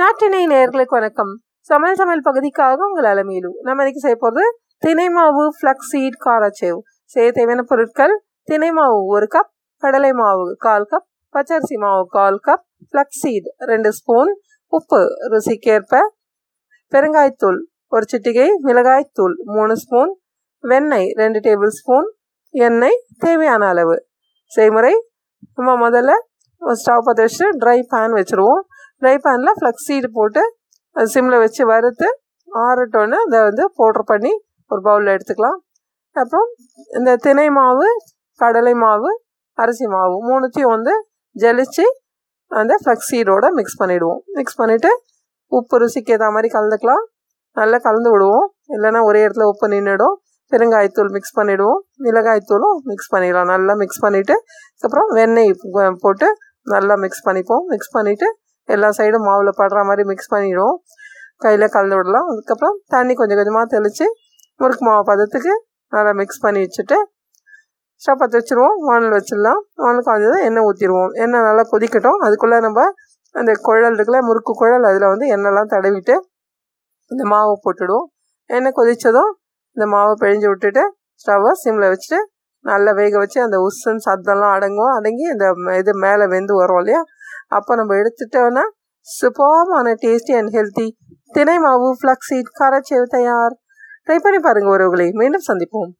நாட்டினை நேர்களுக்கு வணக்கம். சமையல் சமையல் பகுதிக்காக உங்கள் அலமையிலும் நம்ம இன்னைக்கு செய்ய போகிறது தினை மாவு ஃப்ளக்ஸ் சீட் காராச்சேவ். செய்ய தேவையான பொருட்கள் தினை மாவு ஒரு கப் கடலை மாவு கால் கப் பச்சரிசி மாவு கால் கப் ஃப்ளக்ஸ் சீட் ரெண்டு ஸ்பூன் உப்பு ருசிக்கேற்ப பெருங்காய்த்தூள் ஒரு சிட்டிகை மிளகாய்த்தூள் மூணு ஸ்பூன் வெண்ணெய் ரெண்டு டேபிள் ஸ்பூன் எண்ணெய் தேவையான அளவு. செய்முறை நம்ம முதல்ல ஸ்டவ் பற்ற வச்சுட்டு ட்ரை பேன் வச்சுருவோம். ட்ரை பேனில் ஃப்ளக்ஸ் சீடு போட்டு சிம்மில் வச்சு வறுத்து ஆறட்டோன்னு அதை வந்து பவுட்ரு பண்ணி ஒரு பவுலில் எடுத்துக்கலாம். அப்புறம் இந்த தினை மாவு கடலை மாவு அரிசி மாவு மூணுத்தையும் வந்து ஜலிச்சு அந்த ஃப்ளக்ஸ் சீடோட மிக்ஸ் பண்ணிவிடுவோம் மிக்ஸ் பண்ணிவிட்டு உப்பு ருசிக்கு ஏற்ற மாதிரி கலந்துக்கலாம். நல்லா கலந்து விடுவோம். இல்லைன்னா ஒரே இடத்துல உப்பு நின்றுடும் பெருங்காயத்தூள் மிக்ஸ் பண்ணிவிடுவோம் மிளகாய்த்தூளும் மிக்ஸ் பண்ணிடலாம். நல்லா மிக்ஸ் பண்ணிவிட்டு அப்புறம் வெண்ணெய் போட்டு நல்லா மிக்ஸ் பண்ணிப்போம். மிக்ஸ் பண்ணிவிட்டு எல்லா சைடும் மாவில் படுற மாதிரி மிக்ஸ் பண்ணிவிடுவோம் கையில் கலந்து விடலாம். அதுக்கப்புறம் தண்ணி கொஞ்சம் கொஞ்சமாக தெளித்து முறுக்கு மாவு பதத்துக்கு நல்லா மிக்ஸ் பண்ணி வச்சுட்டு ஸ்டவ் பற்ற வச்சுருவோம். வானல் வச்சிடலாம். வானல் காய்ஞ்சதும் எண்ணெய் ஊற்றிடுவோம் எண்ணெய் நல்லா கொதிக்கட்டும். அதுக்குள்ளே நம்ம அந்த குழல் இருக்குல்ல முறுக்கு குழல் அதில் வந்து எண்ணெய்லாம் தடவிட்டு இந்த மாவை போட்டுடுவோம். எண்ணெய் கொதித்ததும் இந்த மாவை பிழிஞ்சு விட்டுட்டு ஸ்டவ்வை சிம்மில் வச்சுட்டு நல்லா வேக வச்சு அந்த உஸ்ஸுன்னு சத்தம்லாம் அடங்கும். அடங்கி இந்த இது மேலே வெந்து வரும் இல்லையா? அப்போ நம்ம எடுத்துட்டோன்னா சூப்பர்மான டேஸ்டி அண்ட் ஹெல்த்தி தினை மாவு ஃப்ளக்ஸீட் காரச்சேவு தயார். ட்ரை பண்ணி பாருங்கள் உறவுகளை. மீண்டும் சந்திப்போம்.